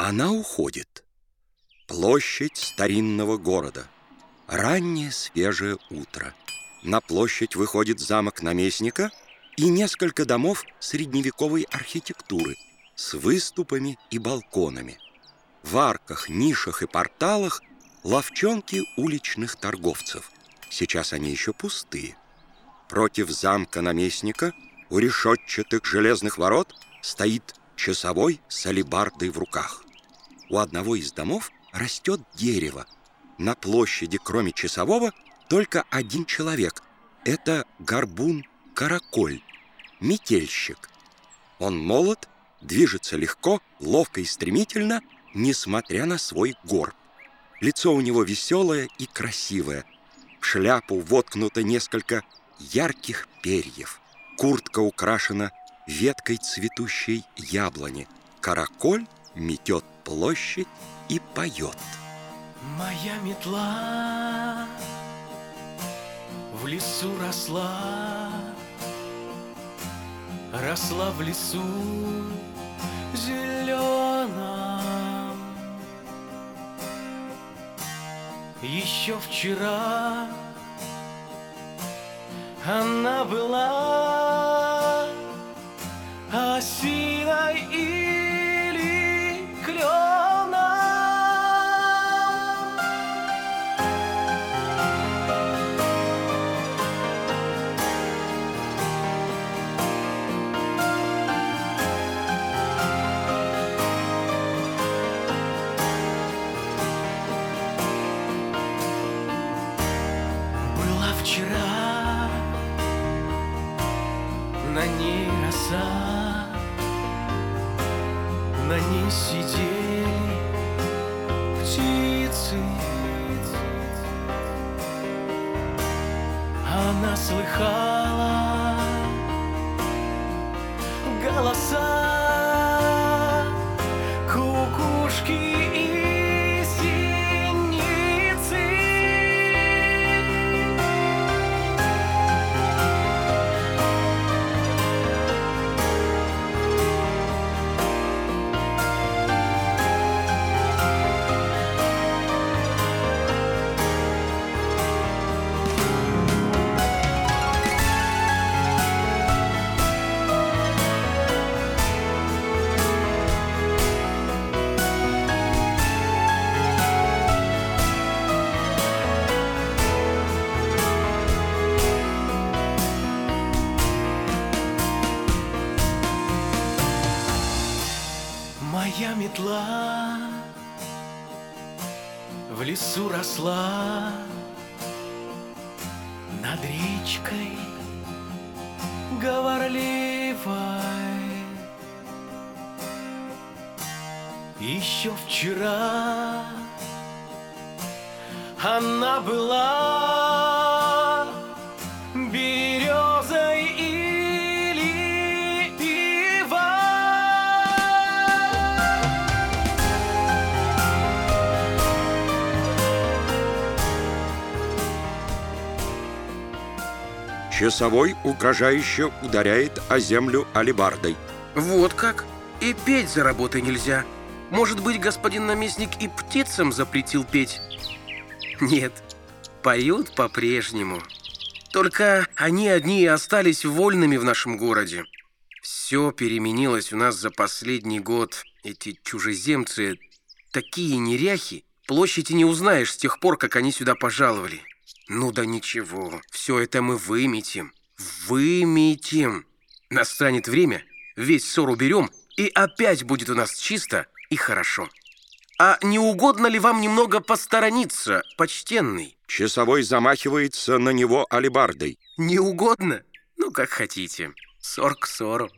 Она уходит. Площадь старинного города. Раннее свежее утро. На площадь выходит замок наместника и несколько домов средневековой архитектуры с выступами и балконами. В арках, нишах и порталах ловчонки уличных торговцев. Сейчас они еще пустые. Против замка наместника у решетчатых железных ворот стоит часовой с алебардой в руках. У одного из домов растет дерево. На площади, кроме часового, только один человек. Это горбун Караколь, метельщик. Он молод, движется легко, ловко и стремительно, несмотря на свой горб. Лицо у него веселое и красивое. В шляпу воткнуто несколько ярких перьев. Куртка украшена веткой цветущей яблони. Караколь метет площадь и поет. Моя метла в лесу росла, росла в лесу зеленом. Еще вчера она была вчера на ней роса, на ней сидели птицы. Она слыхала голоса Моя метла в лесу росла над речкой говорливой. Еще вчера она была Часовой угрожающе ударяет о землю алебардой. Вот как? И петь за работой нельзя. Может быть, господин наместник и птицам запретил петь? Нет, поют по-прежнему. Только они одни и остались вольными в нашем городе. Все переменилось у нас за последний год. Эти чужеземцы такие неряхи, площади не узнаешь с тех пор, как они сюда пожаловали. Ну да ничего, все это мы выметим. Выметим. Настанет время, весь ссор уберем, и опять будет у нас чисто и хорошо. А не угодно ли вам немного посторониться, почтенный? Часовой замахивается на него алебардой. Не угодно? Ну, как хотите. Ссор к ссору.